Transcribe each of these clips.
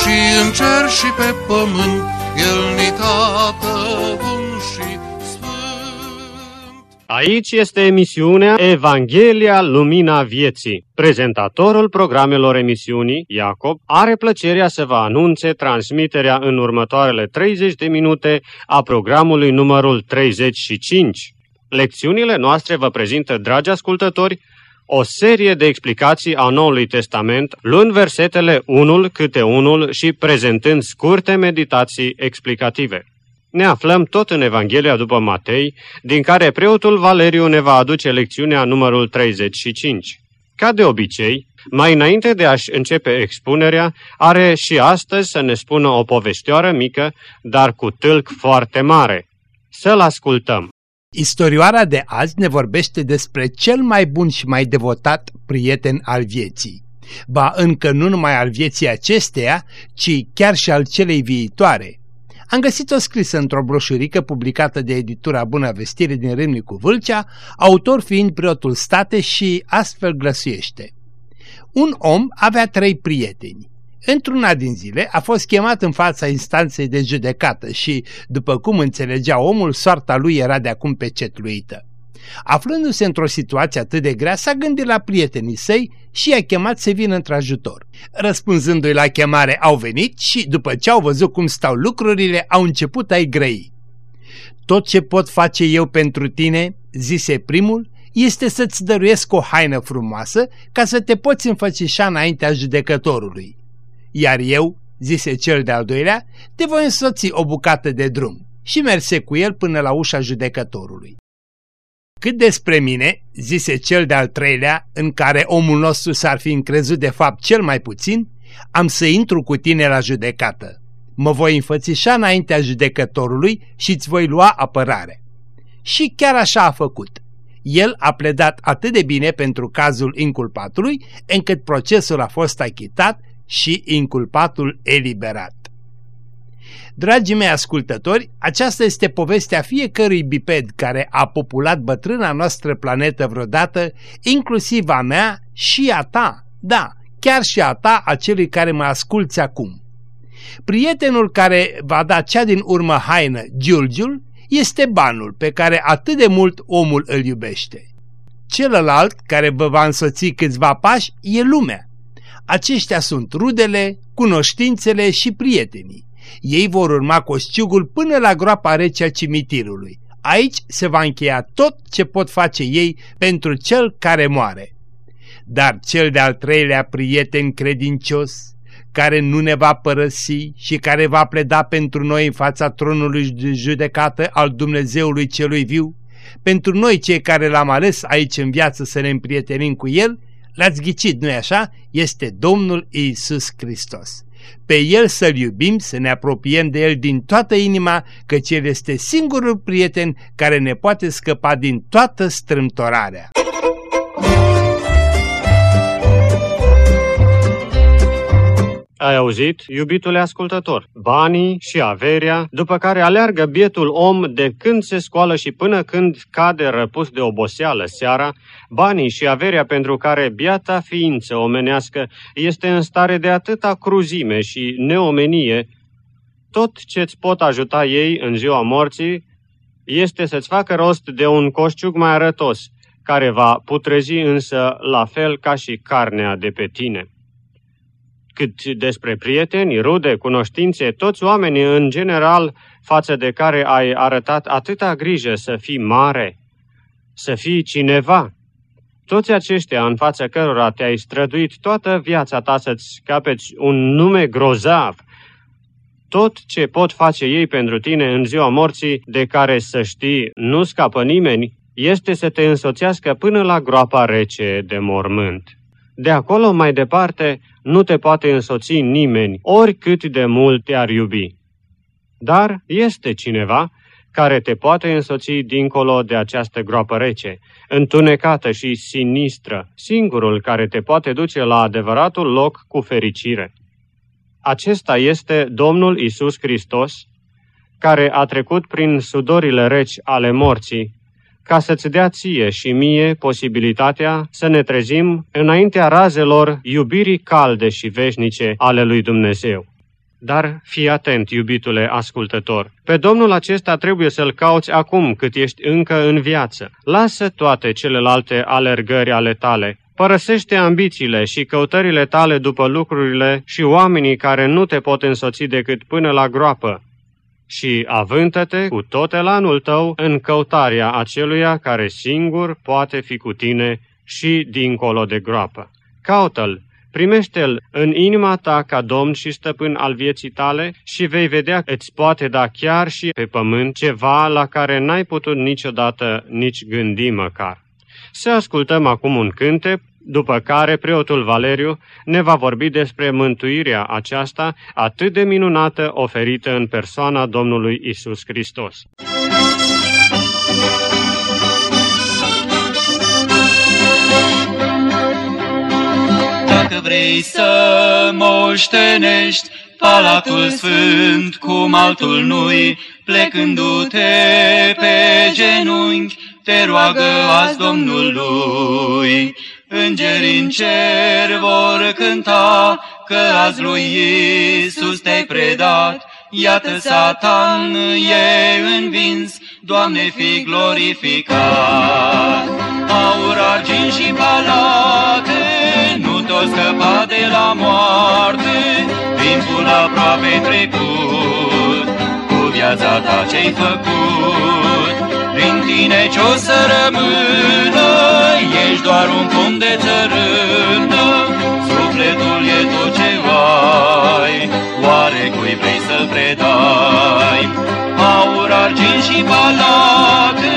și în cer și pe pământ, El ni tată bun și Aici este emisiunea Evanghelia Lumina Vieții. Prezentatorul programelor emisiunii, Iacob, are plăcerea să vă anunțe transmiterea în următoarele 30 de minute a programului numărul 35. Lecțiunile noastre vă prezintă, dragi ascultători, o serie de explicații a Noului Testament, luând versetele unul câte unul și prezentând scurte meditații explicative ne aflăm tot în Evanghelia după Matei, din care preotul Valeriu ne va aduce lecțiunea numărul 35. Ca de obicei, mai înainte de a-și începe expunerea, are și astăzi să ne spună o povestioară mică, dar cu tâlc foarte mare. Să-l ascultăm. Istorioara de azi ne vorbește despre cel mai bun și mai devotat prieten al vieții. Ba încă nu numai al vieții acesteia, ci chiar și al celei viitoare – am găsit-o scrisă într-o broșurică publicată de editura Bună Vestire din Râmnicu Vâlcea, autor fiind preotul state și astfel glăsuiește. Un om avea trei prieteni. Într-una din zile a fost chemat în fața instanței de judecată și, după cum înțelegea omul, soarta lui era de acum pecetluită. Aflându-se într-o situație atât de grea, s-a gândit la prietenii săi și i-a chemat să vină într-ajutor. Răspunzându-i la chemare, au venit și, după ce au văzut cum stau lucrurile, au început a-i grăi. Tot ce pot face eu pentru tine, zise primul, este să-ți dăruiesc o haină frumoasă ca să te poți înfățișa înaintea judecătorului. Iar eu, zise cel de-al doilea, te voi însoți o bucată de drum și merse cu el până la ușa judecătorului. Cât despre mine, zise cel de-al treilea, în care omul nostru s-ar fi încrezut de fapt cel mai puțin, am să intru cu tine la judecată. Mă voi înfățișa înaintea judecătorului și îți voi lua apărare. Și chiar așa a făcut. El a pledat atât de bine pentru cazul inculpatului, încât procesul a fost achitat și inculpatul eliberat. Dragii mei ascultători, aceasta este povestea fiecărui biped care a populat bătrâna noastră planetă vreodată, inclusiv a mea și a ta, da, chiar și a ta, a celui care mă asculți acum. Prietenul care va da cea din urmă haină, Giulgiul, este banul pe care atât de mult omul îl iubește. Celălalt, care vă va însoți câțiva pași, e lumea. Aceștia sunt rudele, cunoștințele și prietenii. Ei vor urma coșciugul până la groapa rece a cimitirului. Aici se va încheia tot ce pot face ei pentru cel care moare. Dar cel de-al treilea prieten credincios, care nu ne va părăsi și care va pleda pentru noi în fața tronului de judecată al Dumnezeului celui viu, pentru noi cei care l-am ales aici în viață să ne împrietenim cu El, l-ați ghicit, nu-i așa? Este Domnul Iisus Hristos pe El să-L iubim, să ne apropiem de El din toată inima, căci El este singurul prieten care ne poate scăpa din toată strâmtorarea. Ai auzit, iubitule ascultător, banii și averia, după care aleargă bietul om de când se scoală și până când cade răpus de oboseală seara, banii și averia pentru care biata ființă omenească este în stare de atâta cruzime și neomenie, tot ce-ți pot ajuta ei în ziua morții este să-ți facă rost de un coșciuc mai arătos, care va putrezi însă la fel ca și carnea de pe tine cât despre prieteni, rude, cunoștințe, toți oamenii în general față de care ai arătat atâta grijă să fii mare, să fii cineva. Toți aceștia în fața cărora te-ai străduit toată viața ta să-ți capeți un nume grozav, tot ce pot face ei pentru tine în ziua morții, de care să știi nu scapă nimeni, este să te însoțească până la groapa rece de mormânt. De acolo mai departe nu te poate însoți nimeni, oricât de mult te-ar iubi. Dar este cineva care te poate însoți dincolo de această groapă rece, întunecată și sinistră, singurul care te poate duce la adevăratul loc cu fericire. Acesta este Domnul Isus Hristos, care a trecut prin sudorile reci ale morții, ca să-ți dea ție și mie posibilitatea să ne trezim înaintea razelor iubirii calde și veșnice ale lui Dumnezeu. Dar fii atent, iubitule ascultător. Pe Domnul acesta trebuie să-L cauți acum cât ești încă în viață. Lasă toate celelalte alergări ale tale. Părăsește ambițiile și căutările tale după lucrurile și oamenii care nu te pot însoți decât până la groapă. Și avântă-te cu tot elanul tău în căutarea aceluia care singur poate fi cu tine și dincolo de groapă. Caută-l Primește-L în inima ta ca Domn și Stăpân al vieții tale și vei vedea că îți poate da chiar și pe pământ ceva la care n-ai putut niciodată nici gândi măcar. Să ascultăm acum un cântec, după care preotul Valeriu ne va vorbi despre mântuirea aceasta atât de minunată oferită în persoana Domnului Isus Hristos. Dacă vrei să moștenești Palatul Sfânt cum altul nu-i, plecându-te pe genunchi, te roagă azi Domnului. Îngerii în cer vor cânta că azi lui Iisus te-ai predat, Iată Satan e învins, Doamne fi glorificat. Aur, argint și palate, nu tot scăpa de la moarte, timpul aproape trecut, cu viața ta ce-ai făcut. Prin tine ce-o să rămână, ești doar un pom de țărână, sufletul e tot ce ai, oare cui vrei să-l predai? Aur, argint și palate,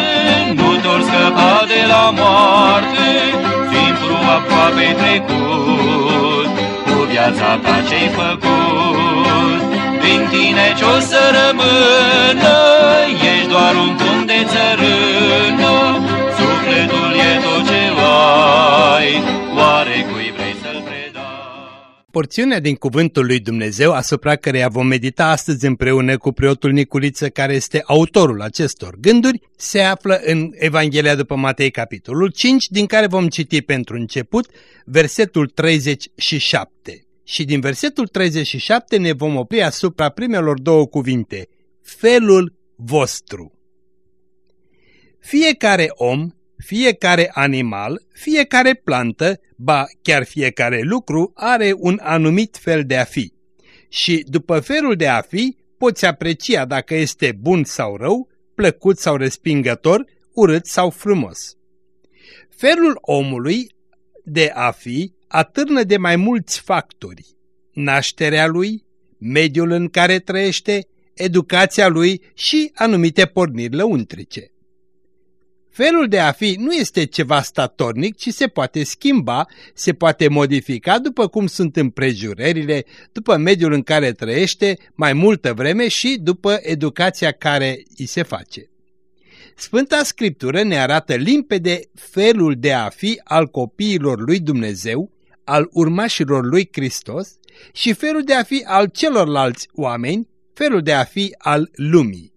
nu te scăpa de la moarte, timpul aproape trecut, cu viața ta ce-ai făcut. Prin tine ce-o să rămână, ești doar un pom de țărână, sufletul e tot ce ai, oare cui vrei să-l predai? Porțiunea din Cuvântul lui Dumnezeu asupra căreia vom medita astăzi împreună cu preotul Niculiță, care este autorul acestor gânduri, se află în Evanghelia după Matei, capitolul 5, din care vom citi pentru început versetul 37. Și din versetul 37 ne vom opri asupra primelor două cuvinte, felul vostru. Fiecare om, fiecare animal, fiecare plantă, ba chiar fiecare lucru are un anumit fel de a fi. Și după felul de a fi, poți aprecia dacă este bun sau rău, plăcut sau respingător, urât sau frumos. Felul omului de a fi atârnă de mai mulți factori. Nașterea lui, mediul în care trăiește, educația lui și anumite porniri lăuntrice. Felul de a fi nu este ceva statornic, ci se poate schimba, se poate modifica după cum sunt împrejurările, după mediul în care trăiește mai multă vreme și după educația care îi se face. Sfânta Scriptură ne arată limpede felul de a fi al copiilor lui Dumnezeu, al urmașilor lui Hristos și felul de a fi al celorlalți oameni, felul de a fi al lumii.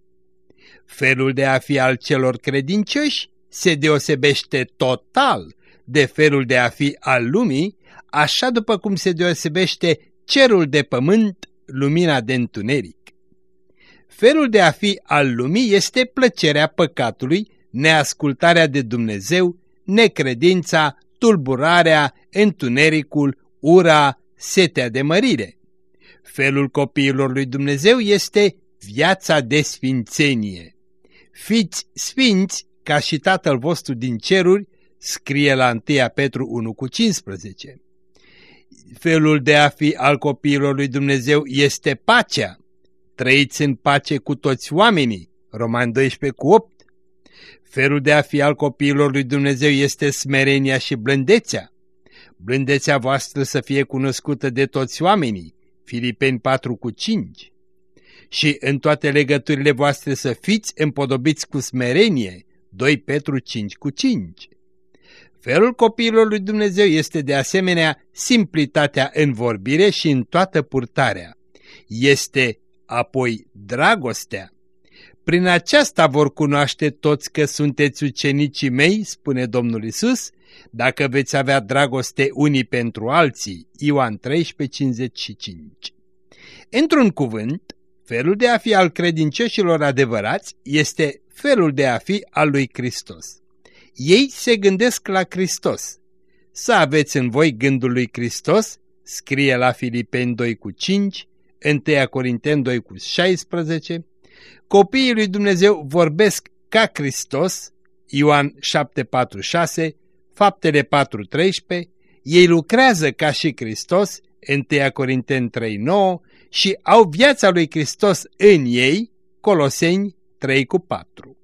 Felul de a fi al celor credincioși se deosebește total de felul de a fi al lumii, așa după cum se deosebește cerul de pământ, lumina de întuneric. Felul de a fi al lumii este plăcerea păcatului, neascultarea de Dumnezeu, necredința, tulburarea, întunericul, ura, setea de mărire. Felul copiilor lui Dumnezeu este viața de sfințenie. Fiți sfinți ca și Tatăl vostru din ceruri, scrie la 1 Petru 1 cu 15. Felul de a fi al copiilor lui Dumnezeu este pacea. Trăiți în pace cu toți oamenii, Roman 12 cu 8. Felul de a fi al copiilor lui Dumnezeu este smerenia și blândețea. Blândețea voastră să fie cunoscută de toți oamenii, Filipeni 4 cu 5. Și în toate legăturile voastre să fiți împodobiți cu smerenie, 2 Petru 5 cu 5. Felul copiilor lui Dumnezeu este de asemenea simplitatea în vorbire și în toată purtarea. Este apoi dragostea. Prin aceasta vor cunoaște toți că sunteți ucenicii mei, spune Domnul Isus, dacă veți avea dragoste unii pentru alții. Ioan 13:55. Într-un cuvânt, felul de a fi al credincioșilor adevărați este felul de a fi al lui Hristos. Ei se gândesc la Hristos. Să aveți în voi gândul lui Hristos, scrie la Filipeni 2 cu 5, 1 Corinteni 2 cu 16, copiii lui Dumnezeu vorbesc ca Hristos, Ioan 7, 4, 6, Faptele 4, 13, ei lucrează ca și Hristos, 1 Corinteni 3, 9, și au viața lui Hristos în ei, Coloseni 3 cu 4.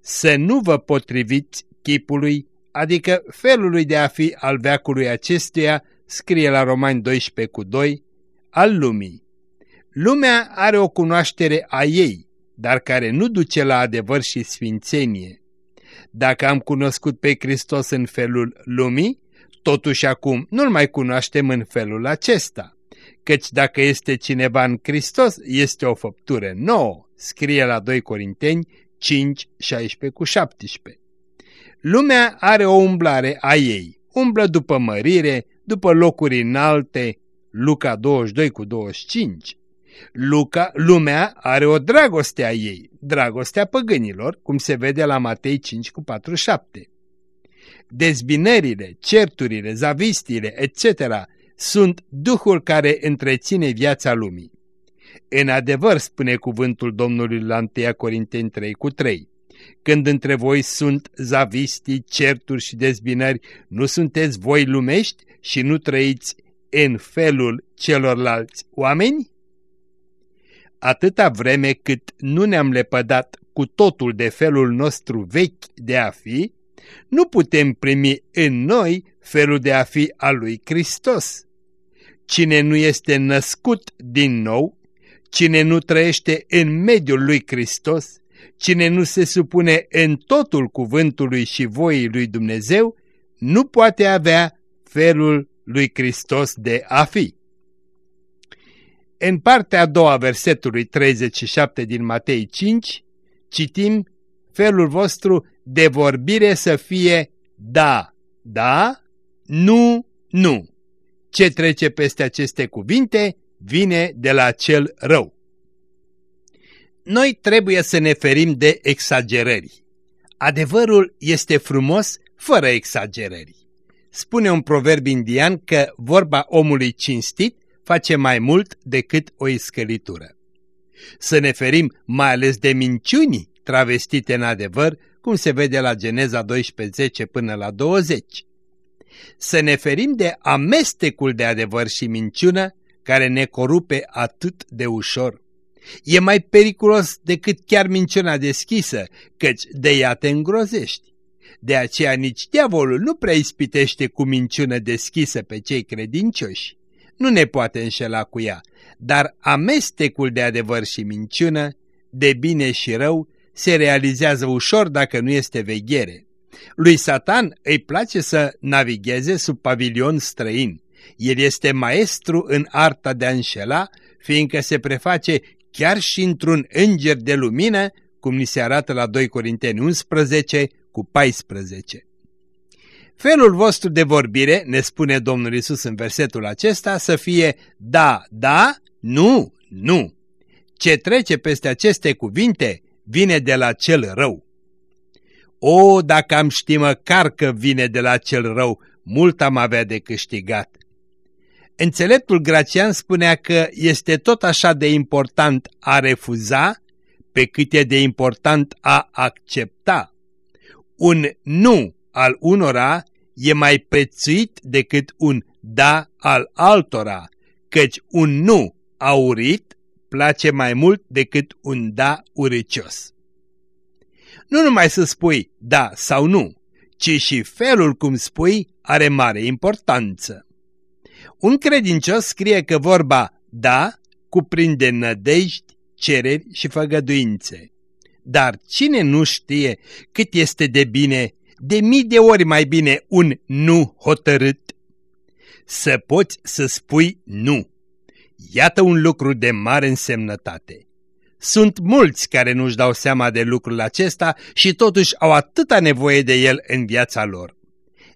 Să nu vă potriviți chipului, adică felului de a fi al veacului acestuia, scrie la Romani 12 cu 2, al lumii. Lumea are o cunoaștere a ei, dar care nu duce la adevăr și sfințenie. Dacă am cunoscut pe Hristos în felul lumii, totuși acum nu-L mai cunoaștem în felul acesta. Căci dacă este cineva în Hristos, este o făptură nouă, scrie la 2 Corinteni 5, 16 cu 17. Lumea are o umblare a ei, umblă după mărire, după locuri înalte, Luca 22 cu 25. Luca, lumea are o dragoste a ei, dragostea păgânilor, cum se vede la Matei 5 cu 47. Dezbinările, certurile, zavistile, etc. sunt duhul care întreține viața lumii. În adevăr, spune cuvântul Domnului la 1 Corinteni 3 cu 3, când între voi sunt zavistii, certuri și dezbinări, nu sunteți voi lumești și nu trăiți în felul celorlalți oameni? Atâta vreme cât nu ne-am lepădat cu totul de felul nostru vechi de a fi, nu putem primi în noi felul de a fi al lui Hristos. Cine nu este născut din nou Cine nu trăiește în mediul lui Hristos, cine nu se supune în totul cuvântului și voii lui Dumnezeu, nu poate avea felul lui Hristos de a fi. În partea a doua versetului 37 din Matei 5, citim felul vostru de vorbire să fie da, da, nu, nu. Ce trece peste aceste cuvinte vine de la cel rău. Noi trebuie să ne ferim de exagerări. Adevărul este frumos fără exagerări. Spune un proverb indian că vorba omului cinstit face mai mult decât o iscălitură. Să ne ferim mai ales de minciuni travestite în adevăr, cum se vede la Geneza 12, până la 20. Să ne ferim de amestecul de adevăr și minciună, care ne corupe atât de ușor. E mai periculos decât chiar minciuna deschisă, căci de ea te îngrozești. De aceea nici diavolul nu prea ispitește cu minciună deschisă pe cei credincioși. Nu ne poate înșela cu ea, dar amestecul de adevăr și minciună, de bine și rău, se realizează ușor dacă nu este veghere. Lui Satan îi place să navigheze sub pavilion străin. El este maestru în arta de a înșela, fiindcă se preface chiar și într-un înger de lumină, cum ni se arată la 2 Corinteni 11 cu 14. Felul vostru de vorbire, ne spune Domnul Isus în versetul acesta, să fie da, da, nu, nu. Ce trece peste aceste cuvinte vine de la cel rău. O, dacă am ști măcar că vine de la cel rău, mult am avea de câștigat. Înțeleptul Gracian spunea că este tot așa de important a refuza pe cât e de important a accepta. Un nu al unora e mai prețuit decât un da al altora, căci un nu aurit place mai mult decât un da uricios. Nu numai să spui da sau nu, ci și felul cum spui are mare importanță. Un credincios scrie că vorba da cuprinde nădejdi, cereri și făgăduințe. Dar cine nu știe cât este de bine, de mii de ori mai bine un nu hotărât? Să poți să spui nu. Iată un lucru de mare însemnătate. Sunt mulți care nu-și dau seama de lucrul acesta și totuși au atâta nevoie de el în viața lor.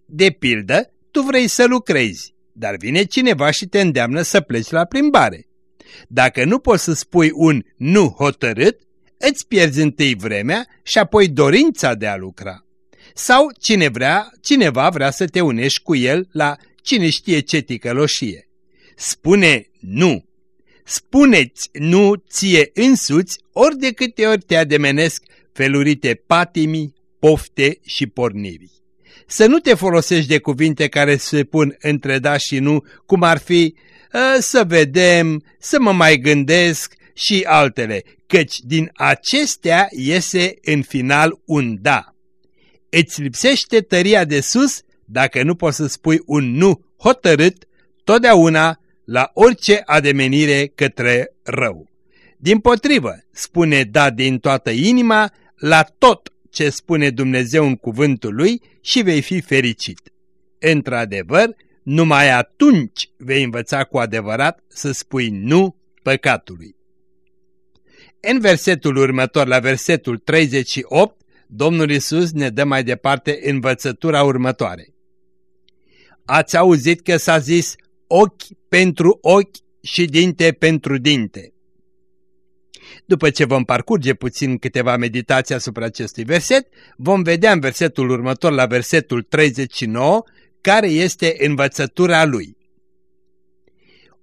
De pildă, tu vrei să lucrezi, dar vine cineva și te îndeamnă să pleci la plimbare. Dacă nu poți să spui un nu hotărât, îți pierzi întâi vremea și apoi dorința de a lucra. Sau cine vrea, cineva vrea să te unești cu el la cine știe ce ticăloșie. Spune nu. Spuneți nu ție însuți ori de câte ori te ademenesc felurite patimii, pofte și porniri. Să nu te folosești de cuvinte care se pun între da și nu, cum ar fi ă, să vedem, să mă mai gândesc și altele, căci din acestea iese în final un da. Îți lipsește tăria de sus dacă nu poți să spui un nu hotărât totdeauna la orice ademenire către rău. Din potrivă, spune da din toată inima la tot ce spune Dumnezeu în cuvântul lui și vei fi fericit. Într-adevăr, numai atunci vei învăța cu adevărat să spui nu păcatului. În versetul următor, la versetul 38, Domnul Isus ne dă mai departe învățătura următoare. Ați auzit că s-a zis ochi pentru ochi și dinte pentru dinte. După ce vom parcurge puțin câteva meditații asupra acestui verset, vom vedea în versetul următor, la versetul 39, care este învățătura lui.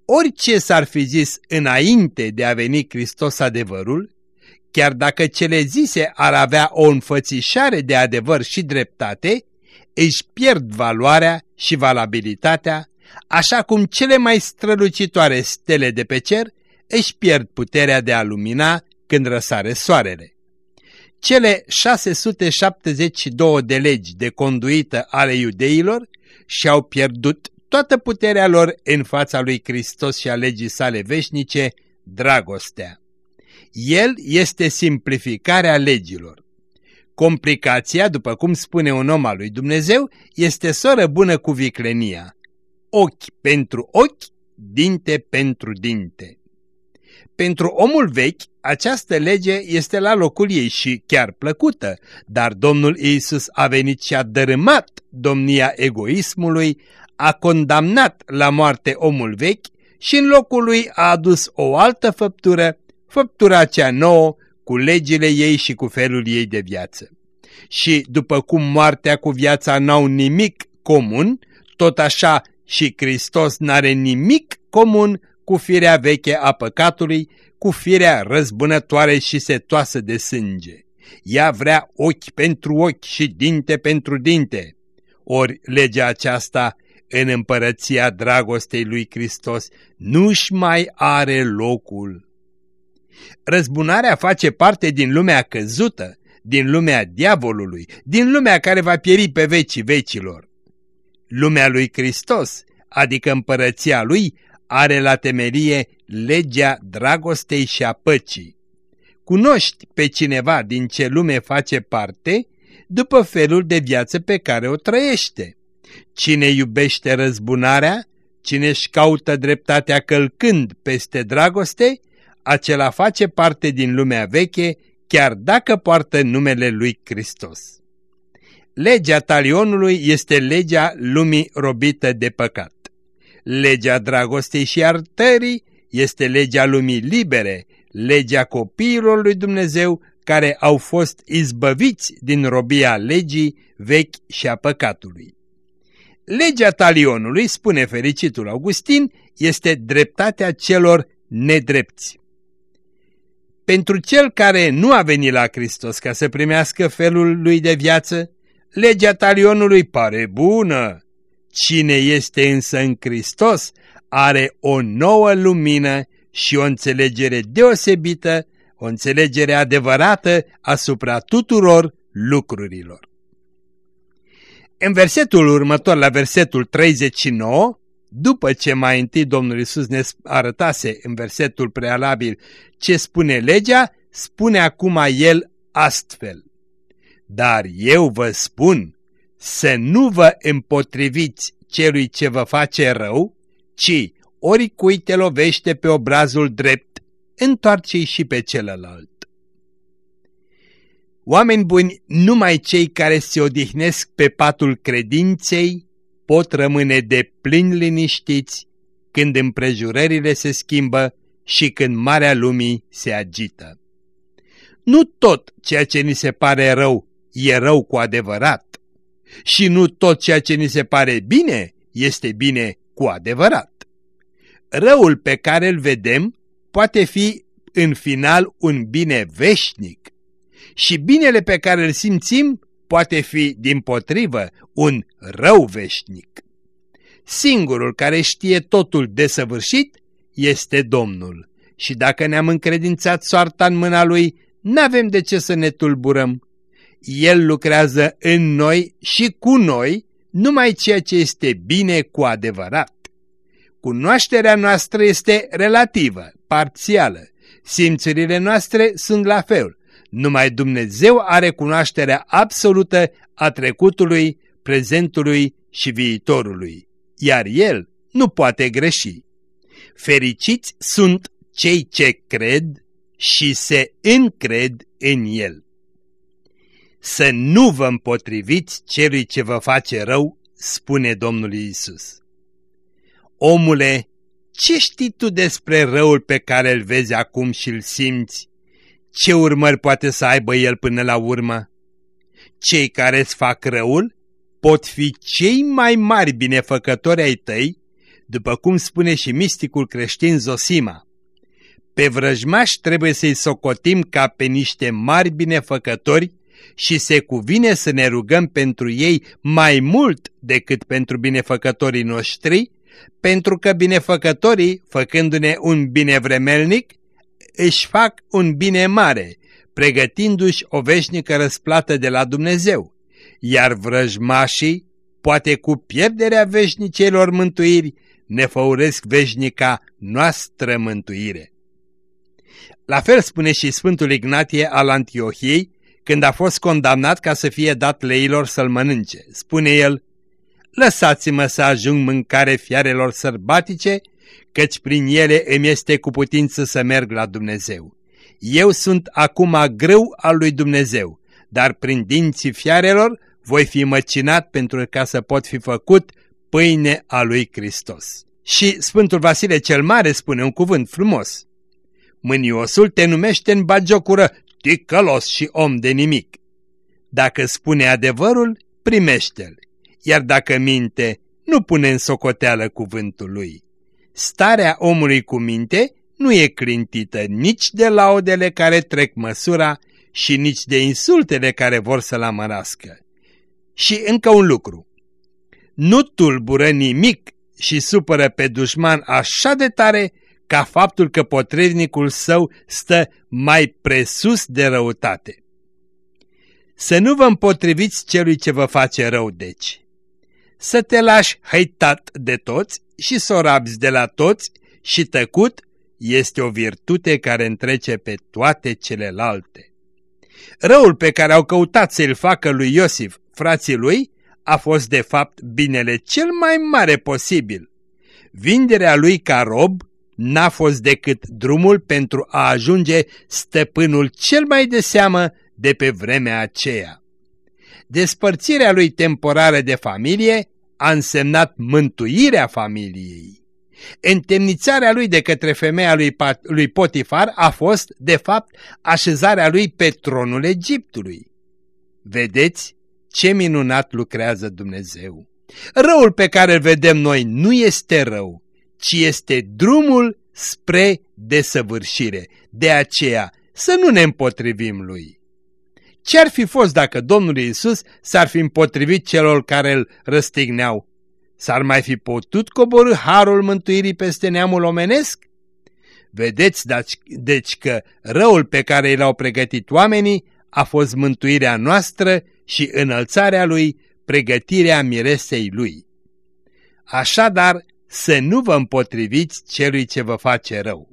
Orice s-ar fi zis înainte de a veni Hristos adevărul, chiar dacă cele zise ar avea o înfățișare de adevăr și dreptate, își pierd valoarea și valabilitatea, așa cum cele mai strălucitoare stele de pe cer își pierd puterea de a lumina când răsare soarele. Cele 672 de legi de conduită ale iudeilor și-au pierdut toată puterea lor în fața lui Hristos și a legii sale veșnice, dragostea. El este simplificarea legilor. Complicația, după cum spune un om al lui Dumnezeu, este soră bună cu viclenia. Ochi pentru ochi, dinte pentru dinte. Pentru omul vechi, această lege este la locul ei și chiar plăcută, dar Domnul Iisus a venit și a dărâmat domnia egoismului, a condamnat la moarte omul vechi și în locul lui a adus o altă făptură, făptura cea nouă, cu legile ei și cu felul ei de viață. Și după cum moartea cu viața n-au nimic comun, tot așa și Hristos n-are nimic comun cu firea veche a păcatului, cu firea răzbunătoare și setoasă de sânge. Ea vrea ochi pentru ochi și dinte pentru dinte. Ori legea aceasta în împărăția dragostei lui Hristos nu-și mai are locul. Răzbunarea face parte din lumea căzută, din lumea diavolului, din lumea care va pieri pe vecii vecilor. Lumea lui Hristos, adică împărăția lui, are la temerie legea dragostei și a păcii. Cunoști pe cineva din ce lume face parte după felul de viață pe care o trăiește. Cine iubește răzbunarea, cine își caută dreptatea călcând peste dragoste, acela face parte din lumea veche, chiar dacă poartă numele lui Hristos. Legea talionului este legea lumii robită de păcat. Legea dragostei și artării este legea lumii libere, legea copiilor lui Dumnezeu care au fost izbăviți din robia legii vechi și a păcatului. Legea talionului, spune fericitul Augustin, este dreptatea celor nedrepți. Pentru cel care nu a venit la Hristos ca să primească felul lui de viață, legea talionului pare bună. Cine este însă în Hristos are o nouă lumină și o înțelegere deosebită, o înțelegere adevărată asupra tuturor lucrurilor. În versetul următor, la versetul 39, după ce mai întâi Domnul Isus ne arătase în versetul prealabil ce spune legea, spune acum el astfel. Dar eu vă spun să nu vă împotriviți celui ce vă face rău, ci oricui te lovește pe obrazul drept, întoarce-i și pe celălalt. Oameni buni, numai cei care se odihnesc pe patul credinței pot rămâne de plin liniștiți când împrejurările se schimbă și când marea lumii se agită. Nu tot ceea ce ni se pare rău e rău cu adevărat și nu tot ceea ce ni se pare bine este bine cu adevărat. Răul pe care îl vedem poate fi în final un bine veșnic și binele pe care îl simțim poate fi, din potrivă, un rău veșnic. Singurul care știe totul desăvârșit este Domnul și dacă ne-am încredințat soarta în mâna Lui, n-avem de ce să ne tulburăm. El lucrează în noi și cu noi numai ceea ce este bine cu adevărat. Cunoașterea noastră este relativă, parțială. Simțurile noastre sunt la fel. Numai Dumnezeu are cunoașterea absolută a trecutului, prezentului și viitorului, iar El nu poate greși. Fericiți sunt cei ce cred și se încred în El. Să nu vă împotriviți celui ce vă face rău, spune Domnul Iisus. Omule, ce știi tu despre răul pe care îl vezi acum și îl simți? Ce urmări poate să aibă el până la urmă? Cei care îți fac răul pot fi cei mai mari binefăcători ai tăi, după cum spune și misticul creștin Zosima. Pe vrăjmași trebuie să-i socotim ca pe niște mari binefăcători și se cuvine să ne rugăm pentru ei mai mult decât pentru binefăcătorii noștri, pentru că binefăcătorii, făcându-ne un bine vremelnic, își fac un bine mare, pregătindu-și o veșnică răsplată de la Dumnezeu, iar vrăjmașii, poate cu pierderea veșnicelor mântuiri, ne făuresc veșnica noastră mântuire. La fel spune și Sfântul Ignatie al Antiohiei, când a fost condamnat ca să fie dat leilor să-l mănânce. Spune el, lăsați-mă să ajung mâncare fiarelor sărbatice, căci prin ele îmi este cu putință să merg la Dumnezeu. Eu sunt acum greu al lui Dumnezeu, dar prin dinții fiarelor voi fi măcinat pentru ca să pot fi făcut pâine a lui Hristos. Și Sfântul Vasile cel Mare spune un cuvânt frumos. Mâniosul te numește în bagiocură ticălos și om de nimic. Dacă spune adevărul, primește-l, iar dacă minte, nu pune în socoteală cuvântul lui. Starea omului cu minte nu e clintită nici de laudele care trec măsura și nici de insultele care vor să-l amărască. Și încă un lucru. Nu tulbură nimic și supără pe dușman așa de tare ca faptul că potrivnicul său stă mai presus de răutate. Să nu vă împotriviți celui ce vă face rău, deci. Să te lași hăitat de toți și să o rabzi de la toți și tăcut este o virtute care întrece pe toate celelalte. Răul pe care au căutat să-l facă lui Iosif, frații lui, a fost de fapt binele cel mai mare posibil. Vinderea lui ca rob n-a fost decât drumul pentru a ajunge stăpânul cel mai de seamă de pe vremea aceea. Despărțirea lui temporară de familie a însemnat mântuirea familiei. Întemnițarea lui de către femeia lui, lui Potifar a fost, de fapt, așezarea lui pe tronul Egiptului. Vedeți ce minunat lucrează Dumnezeu! Răul pe care îl vedem noi nu este rău, ci este drumul spre desăvârșire. De aceea să nu ne împotrivim lui. Ce-ar fi fost dacă Domnul Iisus s-ar fi împotrivit celor care îl răstigneau? S-ar mai fi putut coborâ harul mântuirii peste neamul omenesc? Vedeți deci, deci că răul pe care l-au pregătit oamenii a fost mântuirea noastră și înălțarea lui pregătirea miresei lui. Așadar, să nu vă împotriviți celui ce vă face rău.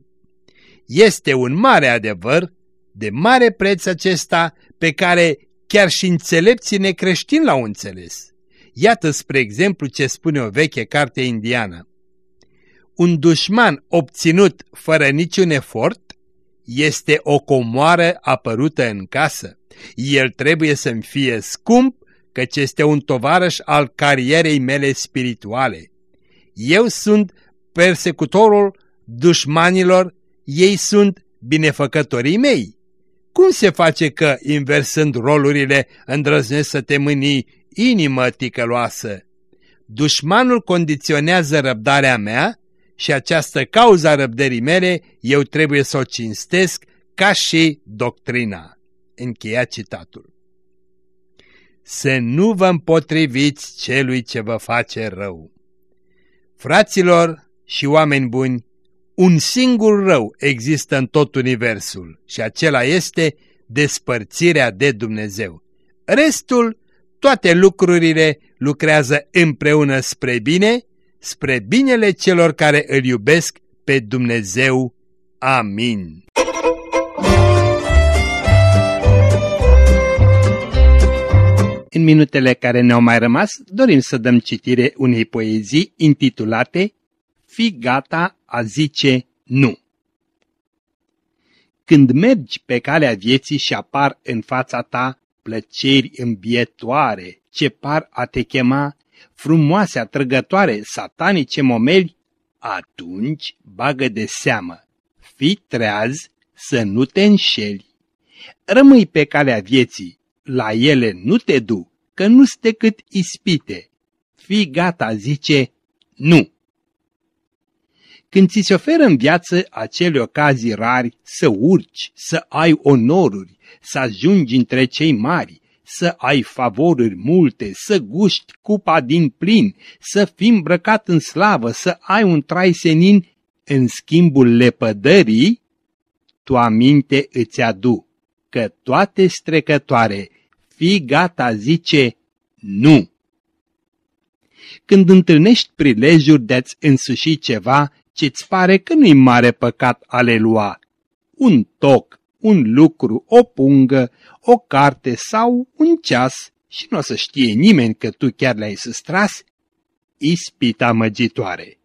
Este un mare adevăr, de mare preț acesta, pe care chiar și înțelepții necreștini l-au înțeles. Iată, spre exemplu, ce spune o veche carte indiană. Un dușman obținut fără niciun efort este o comoară apărută în casă. El trebuie să-mi fie scump, căci este un tovarăș al carierei mele spirituale. Eu sunt persecutorul dușmanilor, ei sunt binefăcătorii mei. Cum se face că, inversând rolurile, îndrăznesc să te mâni inimă ticăloasă? Dușmanul condiționează răbdarea mea și această cauza răbdării mele eu trebuie să o cinstesc ca și doctrina. Încheia citatul. Să nu vă împotriviți celui ce vă face rău. Fraților și oameni buni, un singur rău există în tot universul și acela este despărțirea de Dumnezeu. Restul, toate lucrurile lucrează împreună spre bine, spre binele celor care îl iubesc pe Dumnezeu. Amin. În minutele care ne-au mai rămas, dorim să dăm citire unei poezii intitulate Fi gata a zice nu. Când mergi pe calea vieții și apar în fața ta plăceri îmbietoare ce par a te chema, frumoase, atrăgătoare, satanice momeli, atunci bagă de seamă, fii treaz să nu te înșeli. Rămâi pe calea vieții, la ele nu te du, că nu-s decât ispite. Fii gata, zice, nu. Când ți se oferă în viață acele ocazii rari să urci, să ai onoruri, să ajungi între cei mari, să ai favoruri multe, să guști cupa din plin, să fii îmbrăcat în slavă, să ai un trai senin în schimbul lepădării, tu aminte îți adu că toate strecătoare, fii gata, zice, nu. Când întâlnești prilejuri de-ți însuși ceva ce-ți pare că nu-i mare păcat a le lua, un toc, un lucru, o pungă, o carte sau un ceas și nu o să știe nimeni că tu chiar le-ai sustras, ispita măgitoare.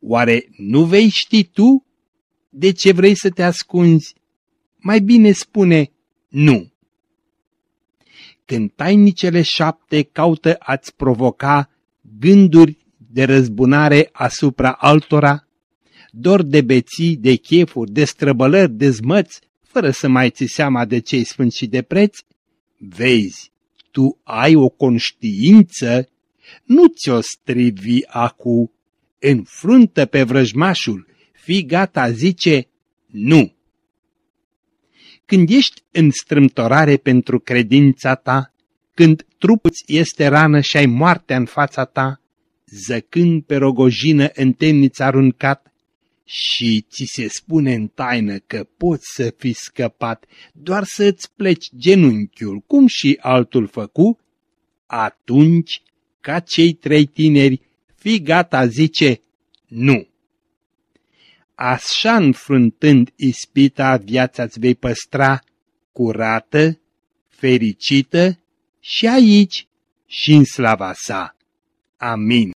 Oare nu vei ști tu de ce vrei să te ascunzi? Mai bine spune nu. Când tainicele șapte caută a-ți provoca gânduri de răzbunare asupra altora, dor de beții, de chefuri, de străbălări, de zmăți, fără să mai ți seama de cei sfânt și de preț, vezi, tu ai o conștiință, nu ți-o strivi acu, înfruntă pe vrăjmașul, fi gata, zice, nu. Când ești în strâmtorare pentru credința ta, când trupul este rană și ai moartea în fața ta, zăcând pe rogojină în temniță aruncat, și ți se spune în taină că poți să fi scăpat doar să îți pleci genunchiul, cum și altul făcu, atunci, ca cei trei tineri, fi gata, zice, nu. Așa înfruntând ispita, viața-ți vei păstra curată, fericită și aici și în slava sa. Amin.